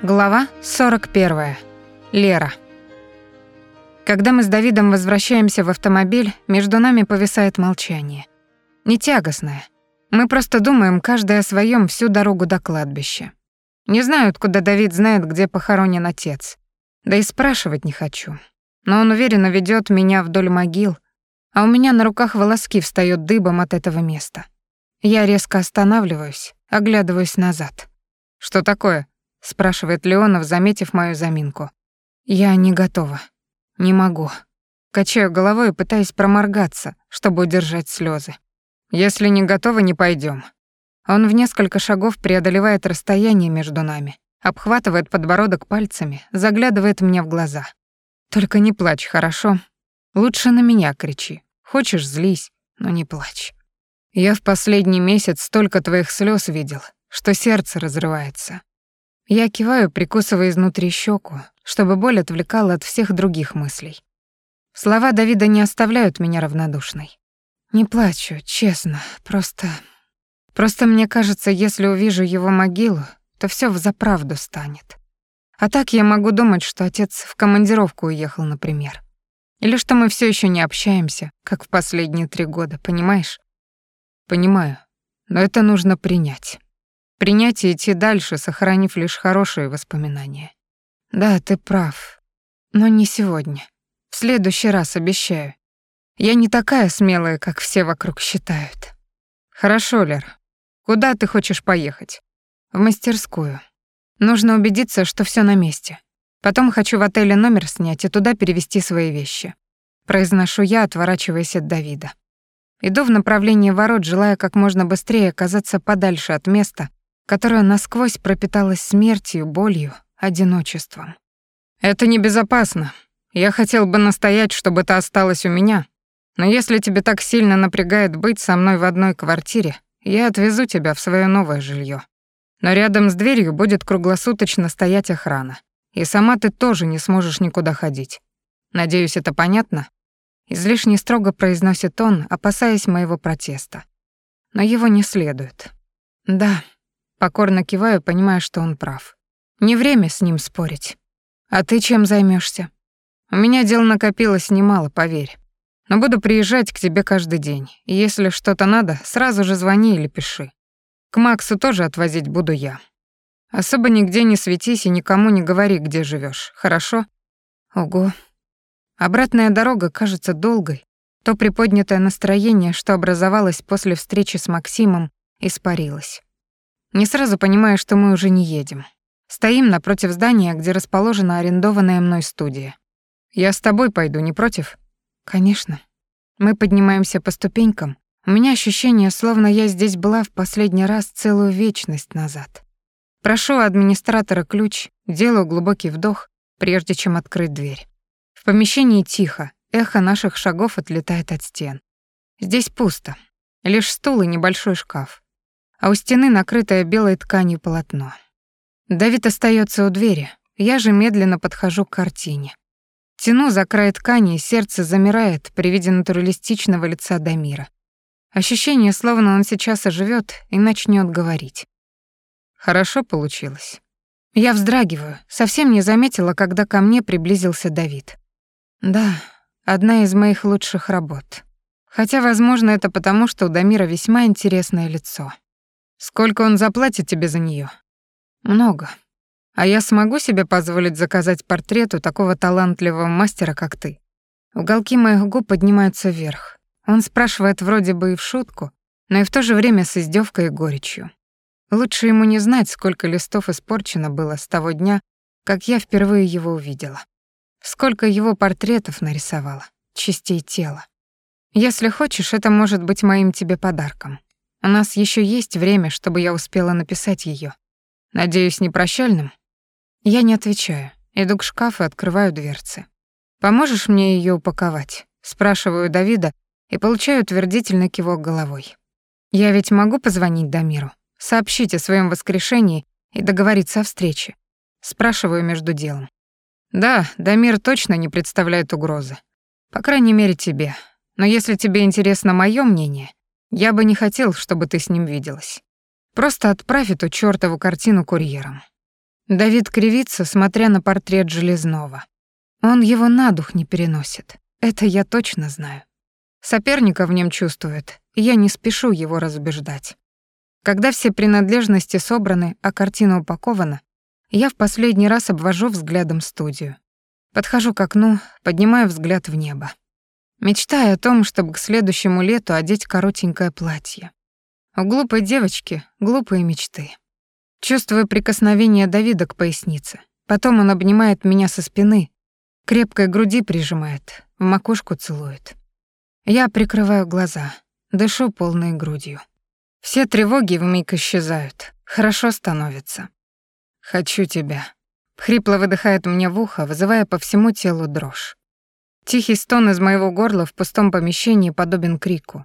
Глава 41. Лера. Когда мы с Давидом возвращаемся в автомобиль, между нами повисает молчание. Не тягостное. Мы просто думаем каждый о своем всю дорогу до кладбища. Не знаю, откуда Давид знает, где похоронен отец. Да и спрашивать не хочу. Но он уверенно ведет меня вдоль могил, а у меня на руках волоски встают дыбом от этого места. Я резко останавливаюсь, оглядываюсь назад. «Что такое?» — спрашивает Леонов, заметив мою заминку. «Я не готова. Не могу». Качаю головой и пытаюсь проморгаться, чтобы удержать слезы. «Если не готова, не пойдем. Он в несколько шагов преодолевает расстояние между нами, обхватывает подбородок пальцами, заглядывает мне в глаза. «Только не плачь, хорошо? Лучше на меня кричи. Хочешь, злись, но не плачь. Я в последний месяц столько твоих слез видел, что сердце разрывается. Я киваю, прикусывая изнутри щеку, чтобы боль отвлекала от всех других мыслей. Слова Давида не оставляют меня равнодушной. Не плачу, честно, просто... Просто мне кажется, если увижу его могилу, то все взаправду станет. А так я могу думать, что отец в командировку уехал, например. Или что мы все еще не общаемся, как в последние три года, понимаешь? Понимаю, но это нужно принять. Принять и идти дальше, сохранив лишь хорошие воспоминания. Да, ты прав. Но не сегодня. В следующий раз обещаю. Я не такая смелая, как все вокруг считают. Хорошо, Лер. Куда ты хочешь поехать? В мастерскую. Нужно убедиться, что все на месте. Потом хочу в отеле номер снять и туда перевести свои вещи. Произношу я, отворачиваясь от Давида. Иду в направлении ворот, желая как можно быстрее оказаться подальше от места, которая насквозь пропиталась смертью, болью, одиночеством. «Это небезопасно. Я хотел бы настоять, чтобы это осталось у меня. Но если тебе так сильно напрягает быть со мной в одной квартире, я отвезу тебя в свое новое жилье. Но рядом с дверью будет круглосуточно стоять охрана. И сама ты тоже не сможешь никуда ходить. Надеюсь, это понятно?» Излишне строго произносит он, опасаясь моего протеста. Но его не следует. «Да», Покорно киваю, понимая, что он прав. Не время с ним спорить. А ты чем займешься? У меня дел накопилось немало, поверь. Но буду приезжать к тебе каждый день. И если что-то надо, сразу же звони или пиши. К Максу тоже отвозить буду я. Особо нигде не светись и никому не говори, где живешь. хорошо? Ого. Обратная дорога кажется долгой. То приподнятое настроение, что образовалось после встречи с Максимом, испарилось. Не сразу понимаю, что мы уже не едем. Стоим напротив здания, где расположена арендованная мной студия. Я с тобой пойду, не против? Конечно. Мы поднимаемся по ступенькам. У меня ощущение, словно я здесь была в последний раз целую вечность назад. Прошу у администратора ключ, делаю глубокий вдох, прежде чем открыть дверь. В помещении тихо, эхо наших шагов отлетает от стен. Здесь пусто. Лишь стул и небольшой шкаф а у стены накрытое белой тканью полотно. Давид остается у двери, я же медленно подхожу к картине. Тяну за край ткани, и сердце замирает при виде натуралистичного лица Дамира. Ощущение, словно он сейчас оживет и начнет говорить. Хорошо получилось. Я вздрагиваю, совсем не заметила, когда ко мне приблизился Давид. Да, одна из моих лучших работ. Хотя, возможно, это потому, что у Дамира весьма интересное лицо. Сколько он заплатит тебе за нее? Много. А я смогу себе позволить заказать портрет у такого талантливого мастера, как ты? Уголки моих губ поднимаются вверх. Он спрашивает вроде бы и в шутку, но и в то же время с издевкой и горечью. Лучше ему не знать, сколько листов испорчено было с того дня, как я впервые его увидела. Сколько его портретов нарисовала, частей тела. Если хочешь, это может быть моим тебе подарком. У нас еще есть время, чтобы я успела написать ее. Надеюсь, не прощальным? Я не отвечаю. Иду к шкафу и открываю дверцы. Поможешь мне ее упаковать? Спрашиваю Давида и получаю утвердительный кивок головой. Я ведь могу позвонить Дамиру, сообщить о своем воскрешении и договориться о встрече. Спрашиваю между делом. Да, Дамир точно не представляет угрозы. По крайней мере, тебе. Но если тебе интересно мое мнение, я бы не хотел, чтобы ты с ним виделась. Просто отправь эту чёртову картину курьером. Давид кривится, смотря на портрет Железного. Он его на дух не переносит. Это я точно знаю. Соперника в нем чувствует, и я не спешу его разубеждать. Когда все принадлежности собраны, а картина упакована, я в последний раз обвожу взглядом студию. Подхожу к окну, поднимаю взгляд в небо. Мечтаю о том, чтобы к следующему лету одеть коротенькое платье. У глупой девочки глупые мечты. Чувствую прикосновение Давида к пояснице. Потом он обнимает меня со спины, крепкой груди прижимает, в макушку целует. Я прикрываю глаза, дышу полной грудью. Все тревоги вмиг исчезают, хорошо становится. «Хочу тебя», — хрипло выдыхает мне в ухо, вызывая по всему телу дрожь. Тихий стон из моего горла в пустом помещении подобен крику.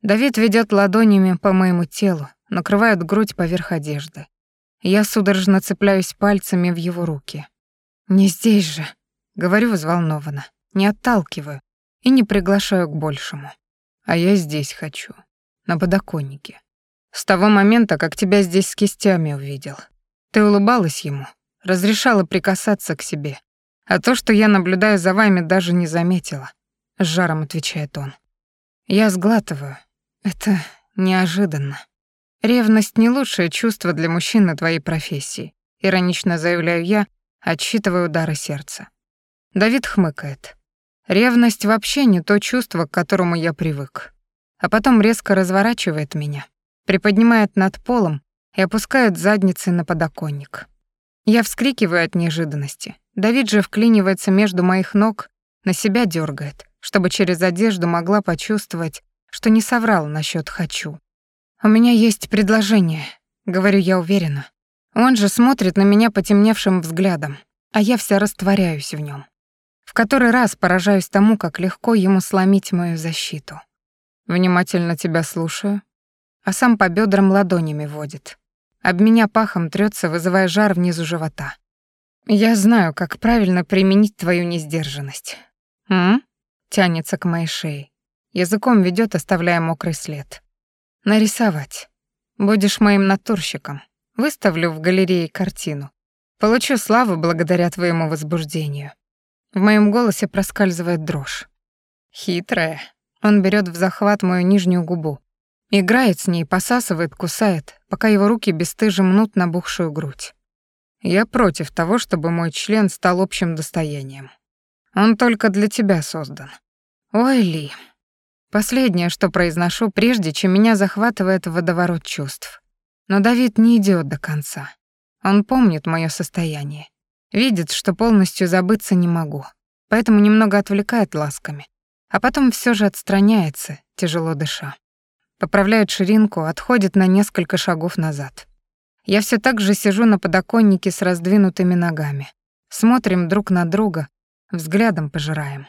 Давид ведет ладонями по моему телу, накрывает грудь поверх одежды. Я судорожно цепляюсь пальцами в его руки. «Не здесь же», — говорю взволнованно, не отталкиваю и не приглашаю к большему. А я здесь хочу, на подоконнике. С того момента, как тебя здесь с кистями увидел. Ты улыбалась ему, разрешала прикасаться к себе. А то, что я наблюдаю за вами, даже не заметила. С жаром отвечает он. Я сглатываю. Это неожиданно. Ревность не лучшее чувство для мужчины твоей профессии, иронично заявляю я, отсчитывая удары сердца. Давид хмыкает. Ревность вообще не то чувство, к которому я привык. А потом резко разворачивает меня, приподнимает над полом и опускает задницей на подоконник. Я вскрикиваю от неожиданности. Давид же вклинивается между моих ног, на себя дергает, чтобы через одежду могла почувствовать, что не соврал насчет «хочу». «У меня есть предложение», — говорю я уверенно. Он же смотрит на меня потемневшим взглядом, а я вся растворяюсь в нем. В который раз поражаюсь тому, как легко ему сломить мою защиту. Внимательно тебя слушаю, а сам по бедрам ладонями водит. Об меня пахом трется, вызывая жар внизу живота. Я знаю, как правильно применить твою несдержанность. М? Тянется к моей шее. Языком ведет, оставляя мокрый след. Нарисовать. Будешь моим натурщиком. Выставлю в галерее картину. Получу славу благодаря твоему возбуждению. В моем голосе проскальзывает дрожь. Хитрая. Он берет в захват мою нижнюю губу. Играет с ней, посасывает, кусает, пока его руки бесстыже мнут набухшую грудь. Я против того, чтобы мой член стал общим достоянием. Он только для тебя создан. Ой, Ли, Последнее, что произношу, прежде чем меня захватывает водоворот чувств. Но Давид не идет до конца. Он помнит мое состояние. Видит, что полностью забыться не могу. Поэтому немного отвлекает ласками. А потом все же отстраняется, тяжело дыша. Поправляет ширинку, отходит на несколько шагов назад. Я все так же сижу на подоконнике с раздвинутыми ногами. Смотрим друг на друга, взглядом пожираем.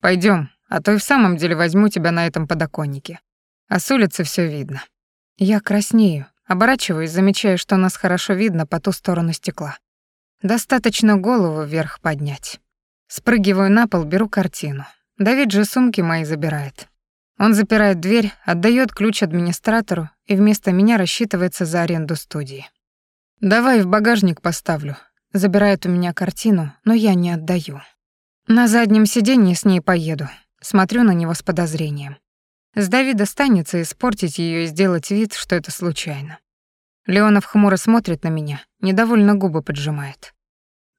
Пойдем, а то и в самом деле возьму тебя на этом подоконнике. А с улицы все видно. Я краснею, оборачиваюсь, замечая, что нас хорошо видно по ту сторону стекла. Достаточно голову вверх поднять. Спрыгиваю на пол, беру картину. Давид же сумки мои забирает. Он запирает дверь, отдает ключ администратору и вместо меня рассчитывается за аренду студии. «Давай в багажник поставлю». Забирает у меня картину, но я не отдаю. На заднем сиденье с ней поеду. Смотрю на него с подозрением. С Давида станется испортить ее и сделать вид, что это случайно. Леонов хмуро смотрит на меня, недовольно губы поджимает.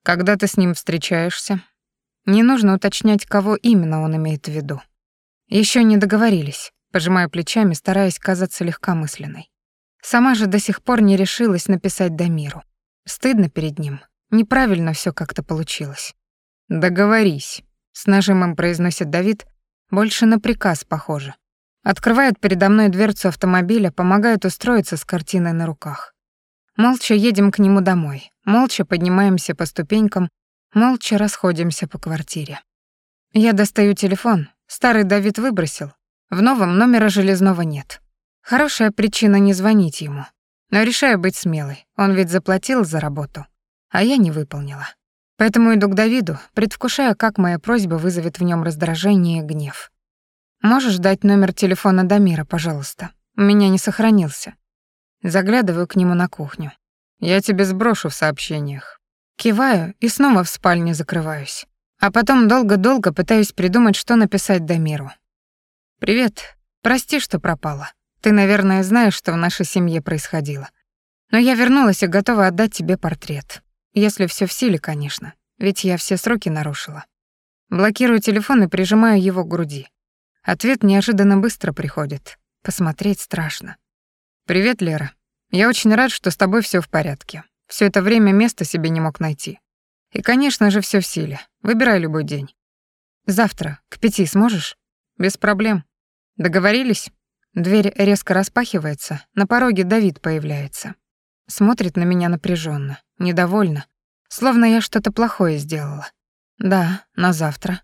«Когда ты с ним встречаешься?» Не нужно уточнять, кого именно он имеет в виду. Еще не договорились, пожимая плечами, стараясь казаться легкомысленной. Сама же до сих пор не решилась написать Дамиру. Стыдно перед ним. Неправильно все как-то получилось. «Договорись», — с нажимом произносит Давид, больше на приказ похоже. Открывает передо мной дверцу автомобиля, помогает устроиться с картиной на руках. Молча едем к нему домой, молча поднимаемся по ступенькам, молча расходимся по квартире. Я достаю телефон, старый Давид выбросил, в новом номера железного нет. Хорошая причина не звонить ему. Но решаю быть смелой, он ведь заплатил за работу, а я не выполнила. Поэтому иду к Давиду, предвкушая, как моя просьба вызовет в нем раздражение и гнев. «Можешь дать номер телефона Дамира, пожалуйста? У меня не сохранился». Заглядываю к нему на кухню. Я тебе сброшу в сообщениях. Киваю и снова в спальне закрываюсь. А потом долго-долго пытаюсь придумать, что написать Дамиру. «Привет. Прости, что пропала. Ты, наверное, знаешь, что в нашей семье происходило. Но я вернулась и готова отдать тебе портрет. Если все в силе, конечно. Ведь я все сроки нарушила. Блокирую телефон и прижимаю его к груди. Ответ неожиданно быстро приходит. Посмотреть страшно. «Привет, Лера. Я очень рад, что с тобой все в порядке. Все это время места себе не мог найти. И, конечно же, все в силе. Выбирай любой день. Завтра к пяти сможешь? Без проблем. Договорились? Дверь резко распахивается, на пороге Давид появляется. Смотрит на меня напряженно, недовольно, словно я что-то плохое сделала. Да, на завтра.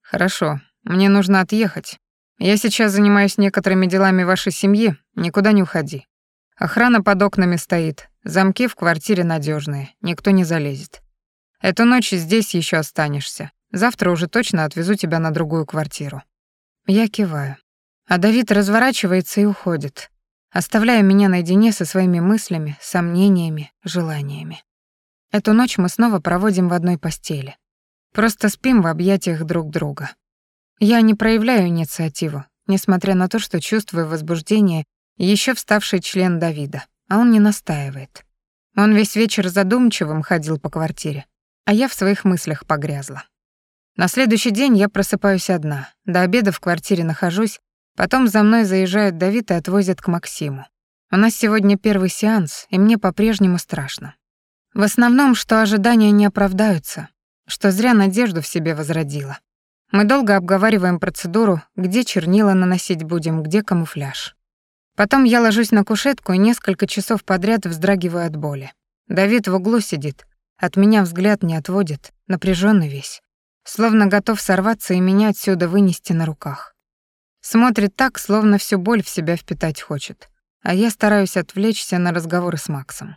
Хорошо, мне нужно отъехать. Я сейчас занимаюсь некоторыми делами вашей семьи, никуда не уходи. Охрана под окнами стоит, замки в квартире надежные, никто не залезет. Эту ночь здесь еще останешься. Завтра уже точно отвезу тебя на другую квартиру. Я киваю. А Давид разворачивается и уходит, оставляя меня наедине со своими мыслями, сомнениями, желаниями. Эту ночь мы снова проводим в одной постели. Просто спим в объятиях друг друга. Я не проявляю инициативу, несмотря на то, что чувствую возбуждение еще вставший член Давида, а он не настаивает. Он весь вечер задумчивым ходил по квартире, а я в своих мыслях погрязла. На следующий день я просыпаюсь одна, до обеда в квартире нахожусь, потом за мной заезжают Давид и отвозят к Максиму. У нас сегодня первый сеанс, и мне по-прежнему страшно. В основном, что ожидания не оправдаются, что зря надежду в себе возродила. Мы долго обговариваем процедуру, где чернила наносить будем, где камуфляж. Потом я ложусь на кушетку и несколько часов подряд вздрагиваю от боли. Давид в углу сидит, от меня взгляд не отводит, напряженный весь, словно готов сорваться и меня отсюда вынести на руках. Смотрит так, словно всю боль в себя впитать хочет, а я стараюсь отвлечься на разговоры с Максом.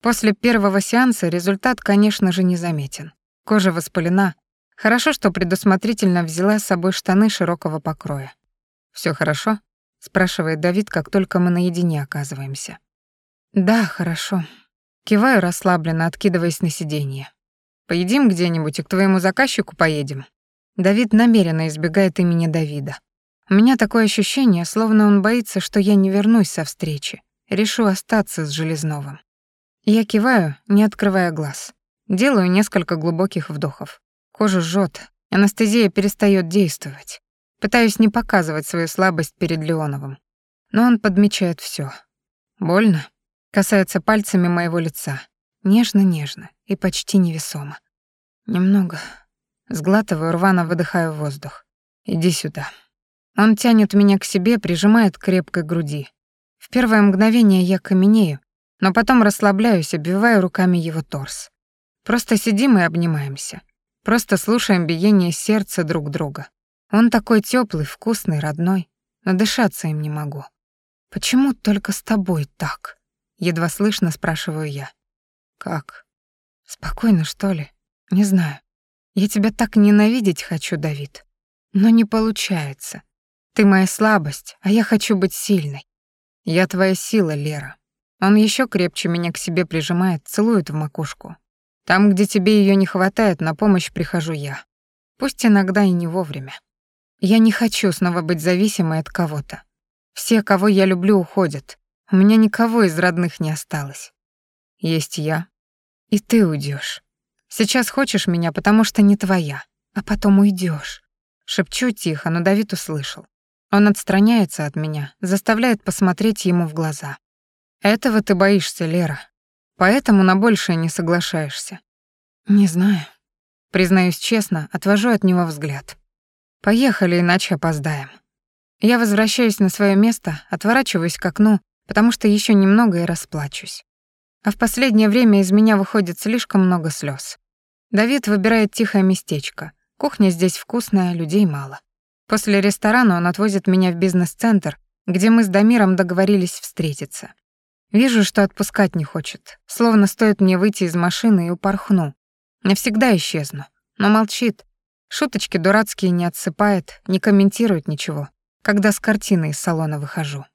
После первого сеанса результат, конечно же, незаметен. Кожа воспалена. Хорошо, что предусмотрительно взяла с собой штаны широкого покроя. Все хорошо?» спрашивает Давид, как только мы наедине оказываемся. Да, хорошо. Киваю расслабленно, откидываясь на сиденье. Поедим где-нибудь и к твоему заказчику поедем. Давид намеренно избегает имени Давида. У меня такое ощущение, словно он боится, что я не вернусь со встречи. Решу остаться с Железновым. Я киваю, не открывая глаз. Делаю несколько глубоких вдохов. Кожу жжет, анестезия перестает действовать. Пытаюсь не показывать свою слабость перед Леоновым. Но он подмечает все. Больно? Касается пальцами моего лица. Нежно-нежно и почти невесомо. Немного. Сглатываю, рвано выдыхаю воздух. Иди сюда. Он тянет меня к себе, прижимает к крепкой груди. В первое мгновение я каменею, но потом расслабляюсь, обвиваю руками его торс. Просто сидим и обнимаемся. Просто слушаем биение сердца друг друга. Он такой теплый, вкусный, родной, но дышаться им не могу. Почему только с тобой так? Едва слышно спрашиваю я. Как? Спокойно, что ли? Не знаю. Я тебя так ненавидеть хочу, Давид. Но не получается. Ты моя слабость, а я хочу быть сильной. Я твоя сила, Лера. Он еще крепче меня к себе прижимает, целует в макушку. Там, где тебе ее не хватает, на помощь прихожу я. Пусть иногда и не вовремя. Я не хочу снова быть зависимой от кого-то. Все, кого я люблю, уходят. У меня никого из родных не осталось. Есть я. И ты уйдешь. Сейчас хочешь меня, потому что не твоя, а потом уйдешь. Шепчу тихо, но Давид услышал. Он отстраняется от меня, заставляет посмотреть ему в глаза. Этого ты боишься, Лера. Поэтому на большее не соглашаешься. Не знаю. Признаюсь честно, отвожу от него взгляд. Поехали, иначе опоздаем. Я возвращаюсь на свое место, отворачиваюсь к окну, потому что еще немного и расплачусь. А в последнее время из меня выходит слишком много слез. Давид выбирает тихое местечко. Кухня здесь вкусная, людей мало. После ресторана он отвозит меня в бизнес-центр, где мы с Дамиром договорились встретиться. Вижу, что отпускать не хочет, словно стоит мне выйти из машины и упорхну. Навсегда исчезну. Но молчит, Шуточки дурацкие не отсыпает, не комментирует ничего, когда с картины из салона выхожу.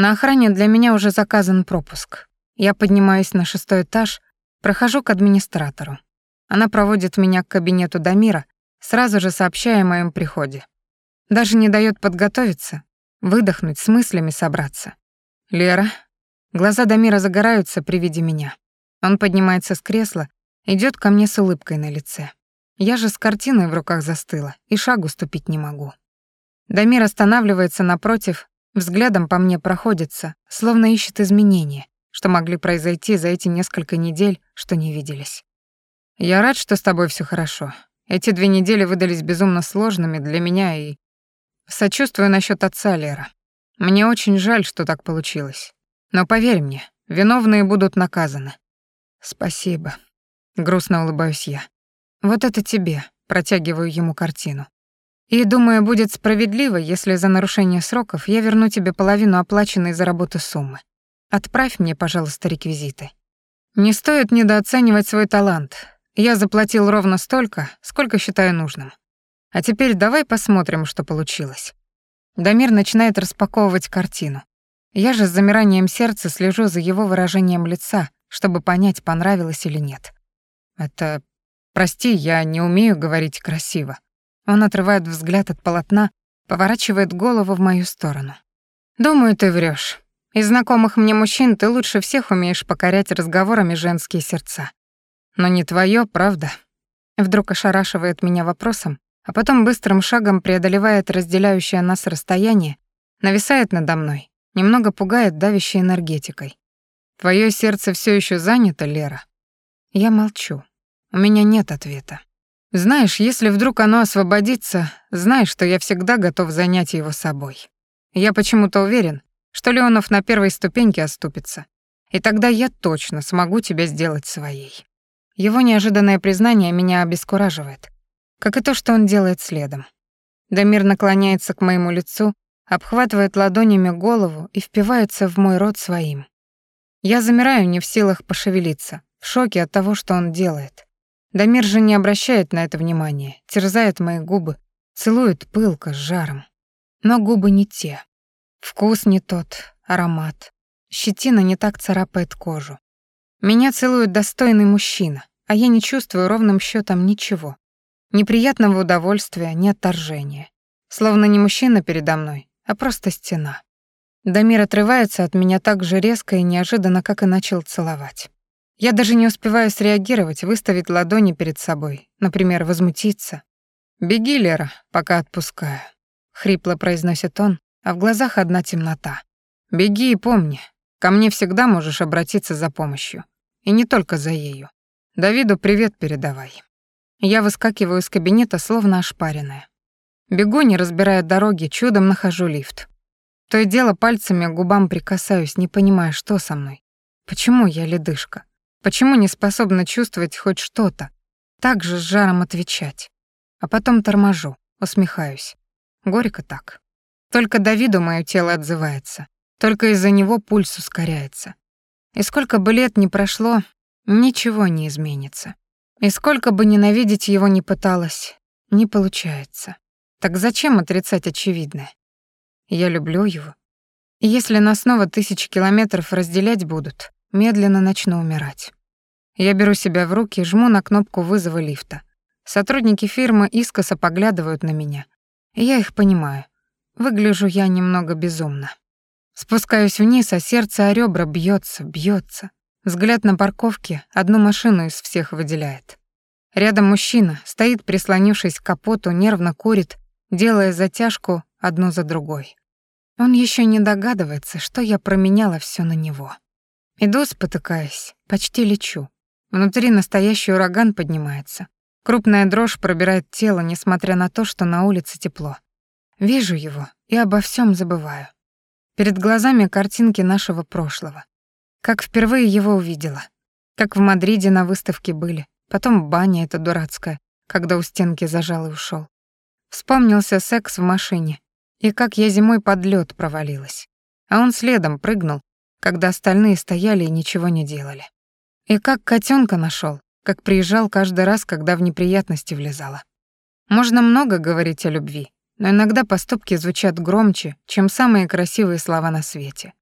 На охране для меня уже заказан пропуск. Я поднимаюсь на шестой этаж, прохожу к администратору. Она проводит меня к кабинету Дамира, сразу же сообщая о моем приходе. Даже не дает подготовиться, выдохнуть, с мыслями собраться. «Лера». Глаза Дамира загораются при виде меня. Он поднимается с кресла, идет ко мне с улыбкой на лице. Я же с картиной в руках застыла и шагу ступить не могу. Дамир останавливается напротив, взглядом по мне проходится, словно ищет изменения, что могли произойти за эти несколько недель, что не виделись. «Я рад, что с тобой все хорошо. Эти две недели выдались безумно сложными для меня и... Сочувствую насчет отца, Лера. Мне очень жаль, что так получилось. Но поверь мне, виновные будут наказаны. Спасибо. Грустно улыбаюсь я. Вот это тебе, протягиваю ему картину. И думаю, будет справедливо, если за нарушение сроков я верну тебе половину оплаченной за работу суммы. Отправь мне, пожалуйста, реквизиты. Не стоит недооценивать свой талант. Я заплатил ровно столько, сколько считаю нужным. А теперь давай посмотрим, что получилось. Дамир начинает распаковывать картину. Я же с замиранием сердца слежу за его выражением лица, чтобы понять, понравилось или нет. Это... Прости, я не умею говорить красиво. Он отрывает взгляд от полотна, поворачивает голову в мою сторону. Думаю, ты врешь. Из знакомых мне мужчин ты лучше всех умеешь покорять разговорами женские сердца. Но не твое, правда? Вдруг ошарашивает меня вопросом, а потом быстрым шагом преодолевает разделяющее нас расстояние, нависает надо мной, немного пугает давящей энергетикой. Твое сердце все еще занято, Лера? Я молчу. У меня нет ответа. Знаешь, если вдруг оно освободится, знай, что я всегда готов занять его собой. Я почему-то уверен, что Леонов на первой ступеньке оступится. И тогда я точно смогу тебя сделать своей. Его неожиданное признание меня обескураживает, как и то, что он делает следом. Дамир наклоняется к моему лицу, обхватывает ладонями голову и впивается в мой рот своим. Я замираю, не в силах пошевелиться, в шоке от того, что он делает. Дамир же не обращает на это внимания, терзает мои губы, целует пылко, с жаром. Но губы не те. Вкус не тот, аромат. Щетина не так царапает кожу. Меня целует достойный мужчина, а я не чувствую ровным счетом ничего. Неприятного удовольствия, ни отторжения. Словно не мужчина передо мной, а просто стена. Дамир отрывается от меня так же резко и неожиданно, как и начал целовать. Я даже не успеваю среагировать, выставить ладони перед собой, например, возмутиться. «Беги, Лера, пока отпускаю», — хрипло произносит он, а в глазах одна темнота. «Беги и помни, ко мне всегда можешь обратиться за помощью. И не только за ею. Давиду привет передавай». Я выскакиваю из кабинета, словно ошпаренная. Бегу, не разбирая дороги, чудом нахожу лифт. То и дело пальцами к губам прикасаюсь, не понимая, что со мной. Почему я ледышка? Почему не способна чувствовать хоть что-то? Так же с жаром отвечать. А потом торможу, усмехаюсь. Горько так. Только Давиду мое тело отзывается. Только из-за него пульс ускоряется. И сколько бы лет ни прошло, ничего не изменится. И сколько бы ненавидеть его ни пыталась, не получается. Так зачем отрицать очевидное? Я люблю его. И если нас снова тысячи километров разделять будут, медленно начну умирать. Я беру себя в руки жму на кнопку вызова лифта. Сотрудники фирмы искоса поглядывают на меня. Я их понимаю. Выгляжу я немного безумно. Спускаюсь вниз, а сердце о ребра бьется, бьется. Взгляд на парковке одну машину из всех выделяет. Рядом мужчина, стоит, прислонившись к капоту, нервно курит, делая затяжку одну за другой. Он еще не догадывается, что я променяла все на него. Иду, спотыкаясь, почти лечу. Внутри настоящий ураган поднимается. Крупная дрожь пробирает тело, несмотря на то, что на улице тепло. Вижу его и обо всем забываю. Перед глазами картинки нашего прошлого. Как впервые его увидела. Как в Мадриде на выставке были. Потом баня эта дурацкая, когда у стенки зажал и ушел. Вспомнился секс в машине, и как я зимой под лед провалилась. А он следом прыгнул, когда остальные стояли и ничего не делали. И как котенка нашел, как приезжал каждый раз, когда в неприятности влезала. Можно много говорить о любви, но иногда поступки звучат громче, чем самые красивые слова на свете.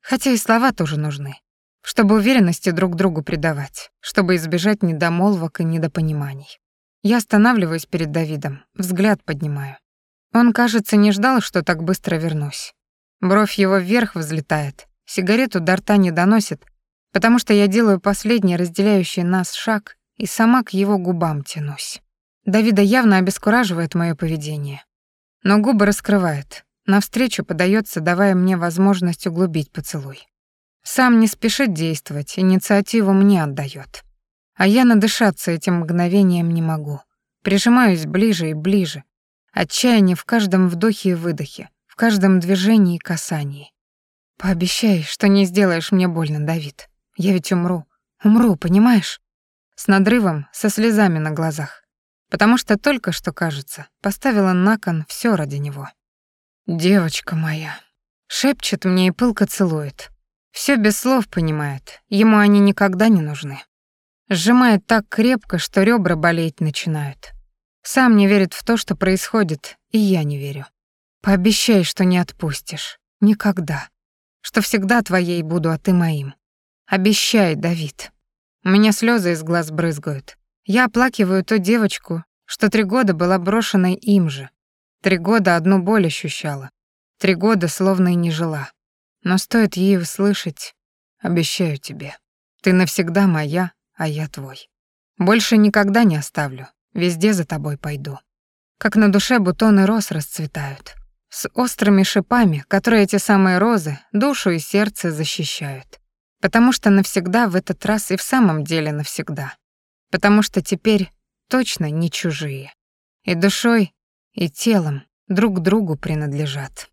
Хотя и слова тоже нужны. чтобы уверенности друг другу придавать, чтобы избежать недомолвок и недопониманий. Я останавливаюсь перед Давидом, взгляд поднимаю. Он, кажется, не ждал, что так быстро вернусь. Бровь его вверх взлетает, сигарету до рта не доносит, потому что я делаю последний разделяющий нас шаг и сама к его губам тянусь. Давида явно обескураживает мое поведение. Но губы раскрывает, навстречу подается, давая мне возможность углубить поцелуй. Сам не спешит действовать, инициативу мне отдает. А я надышаться этим мгновением не могу. Прижимаюсь ближе и ближе. Отчаяние в каждом вдохе и выдохе, в каждом движении и касании. Пообещай, что не сделаешь мне больно, Давид. Я ведь умру. Умру, понимаешь? С надрывом, со слезами на глазах. Потому что только что, кажется, поставила на кон все ради него. Девочка моя. Шепчет мне и пылко целует. Все без слов понимает, ему они никогда не нужны. Сжимает так крепко, что ребра болеть начинают. Сам не верит в то, что происходит, и я не верю. Пообещай, что не отпустишь. Никогда. Что всегда твоей буду, а ты моим. Обещай, Давид. У меня слезы из глаз брызгают. Я оплакиваю ту девочку, что три года была брошенной им же. Три года одну боль ощущала. Три года словно и не жила. Но стоит ей услышать, обещаю тебе, ты навсегда моя, а я твой. Больше никогда не оставлю, везде за тобой пойду. Как на душе бутоны роз расцветают, с острыми шипами, которые эти самые розы душу и сердце защищают. Потому что навсегда в этот раз и в самом деле навсегда. Потому что теперь точно не чужие. И душой, и телом друг другу принадлежат.